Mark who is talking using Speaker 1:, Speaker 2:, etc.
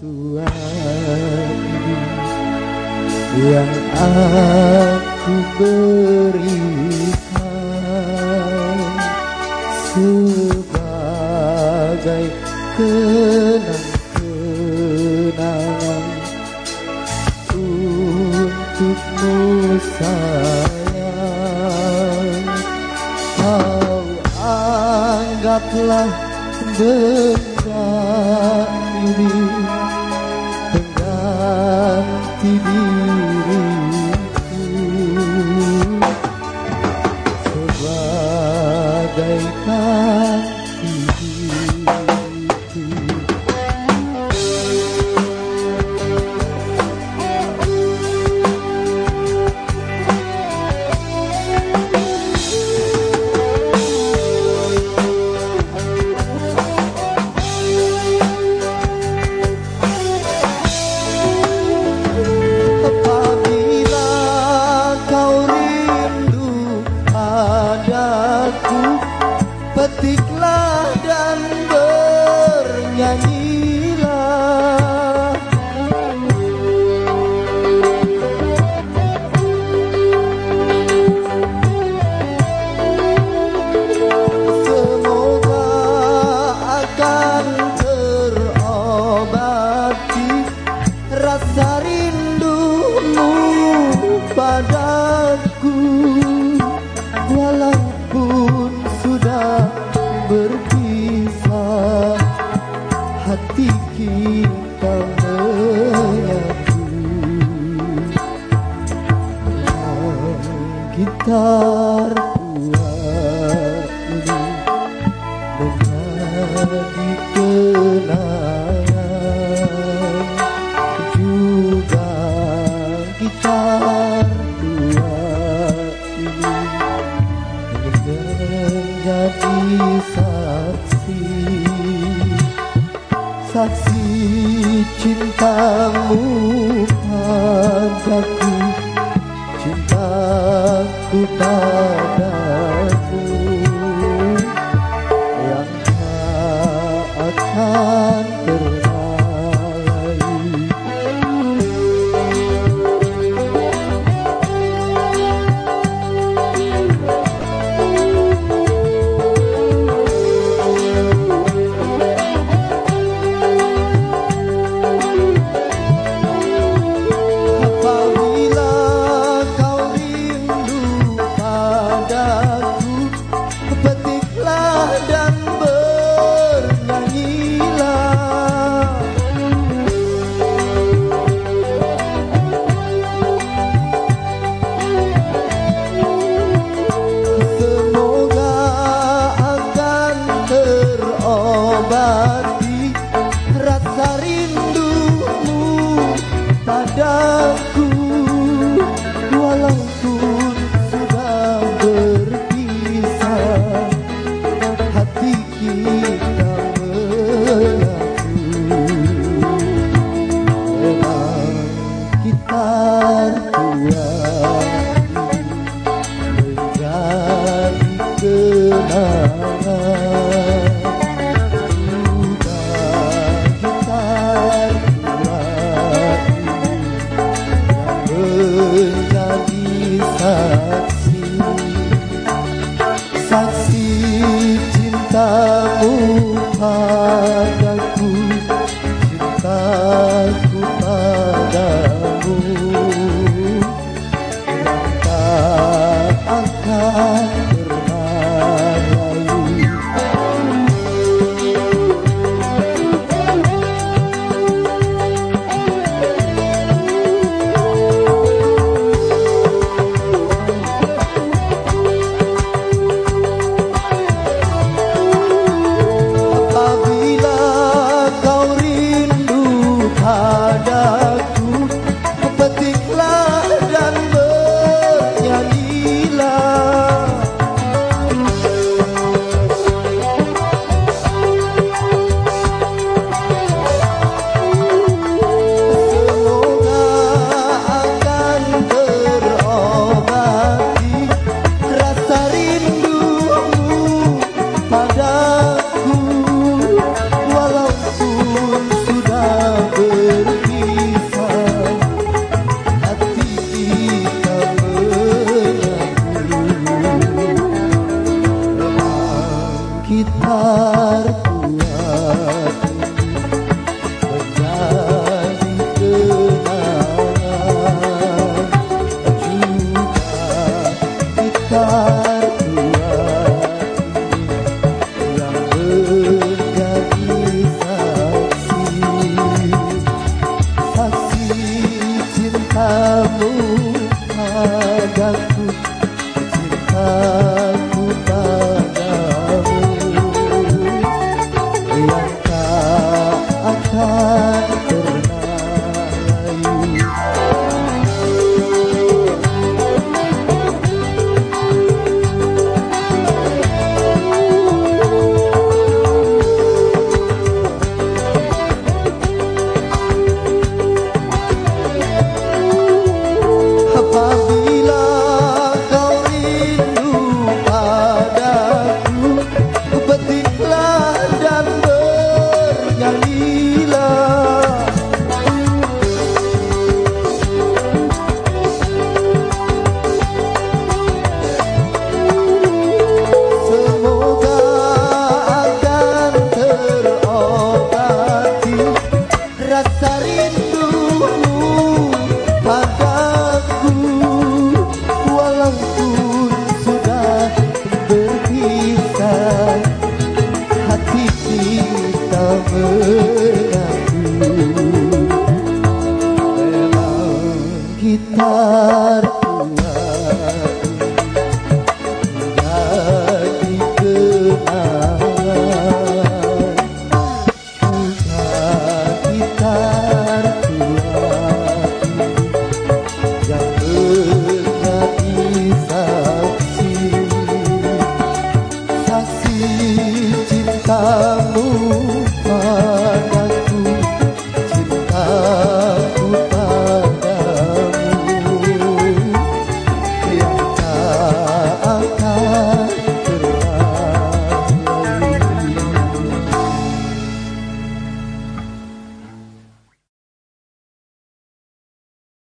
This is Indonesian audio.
Speaker 1: Tuhan yang aku berikan sebagai kenang-kenangan untukmu sayang. Kau anggaplah benar dan bernyanyi. menjadi saksi. Saksi cintamu padaku. Cintaku padaku cantar.